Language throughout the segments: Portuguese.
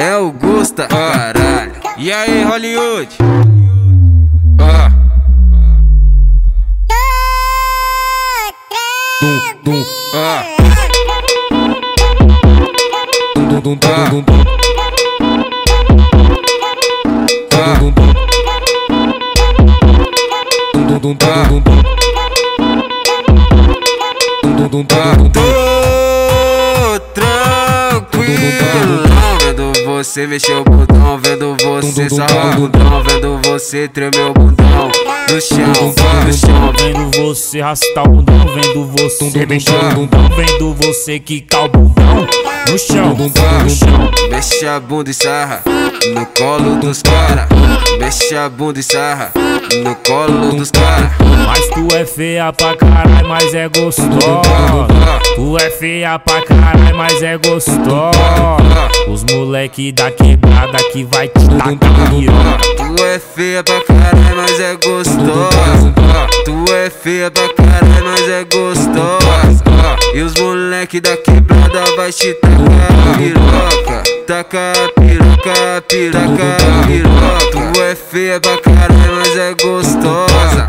É o Gusta, caralho. E aí, Hollywood? Você mexer o bundão, vendo você sarrar o bundão, vendo você tremer o bundão no chão, no chão. Vendo você arrastar o bundão, vendo você mexer o bundão, vendo você quicar o bundão no chão, no chão. Mexe a bunda e sarra no colo dos cara. Mexe a bunda e sarra no colo dos cara. Mas tu é feia pra caralho, mas é gostosa. Tu é feia pra caralho, mas é gostosa. Os moleque da quebrada que vai te tacar. Tu é feia pra caralho, mas é gostosa. Tu é feia pra caralho, mas é gostosa. E os moleque da quebrada vai te tacar piroca. Taca piroca, piroca, piroca. Tu é feia pra caralho, mas é gostosa.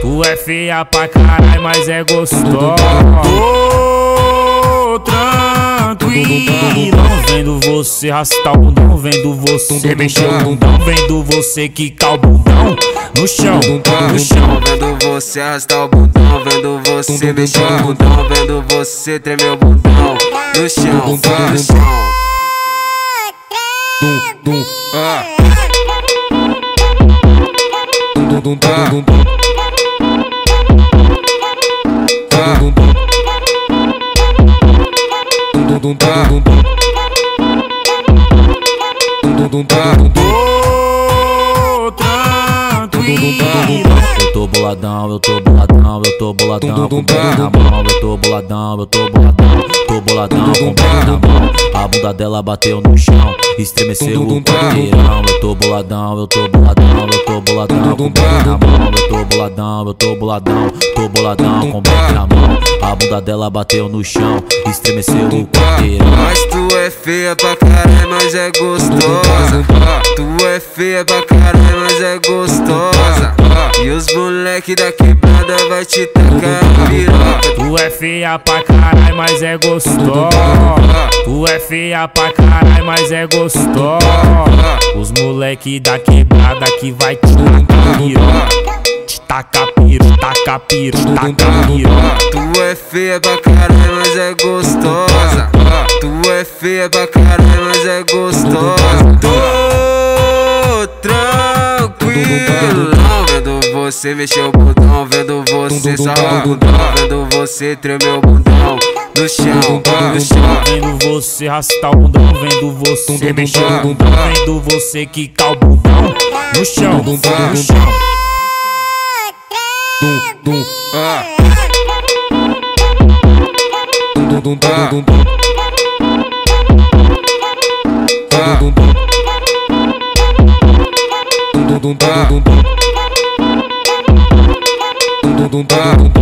Tu é feia pra caralho, mas é gostosa. Tô tranquilo, vendo você arrastar o bundão, vendo você mexer o bundão, vendo você quicar o bundão no chão, no chão. Vendo você arrastar o bundão, vendo você mexer o bundão, vendo você tremer o bundão no chão, no chão. Dum, dum, Ó. dum, dum, dum, dum, dum, dum. Dum, dum, dum. Dum, dum, dum, dum, dum, dum. Dum, boladão, eu tô boladão, eu tô boladão com pé na mão. Eu tô boladão, eu tô boladão, tô boladão com pé na mão. A bunda dela bateu no chão, estremeceu o quarteirão. Eu tô boladão, eu tô boladão, eu tô boladão com pé na mão. Eu tô boladão, eu tô boladão, tô boladão com pé na mão. A bunda dela bateu no chão, estremeceu o quarteirão. Mas tu é feia pra caralho, mas é gostosa. Tu é feia pra caralho, mas é gostosa. E os moleque da quebrada vai te tacar piroca. Tu é feia pra caralho, mas é gostosa. Tu é feia pra caralho, mas é gostosa. Os moleque da quebrada que vai te tacar piroca. Te tacar piro, tacar piro, piroca. Tu é feia pra caralho, mas é gostosa. Tu é feia pra caralho, mas é gostosa. Você mexer o bundão, vendo você sarrar o bundão, vendo você tremer o bundão no chão, no chão. Vendo você arrastar o bundão, vendo você mexer o bundão, vendo você quicar o bundão no chão, no chão. Dum, dum, dum. dum dum dum dum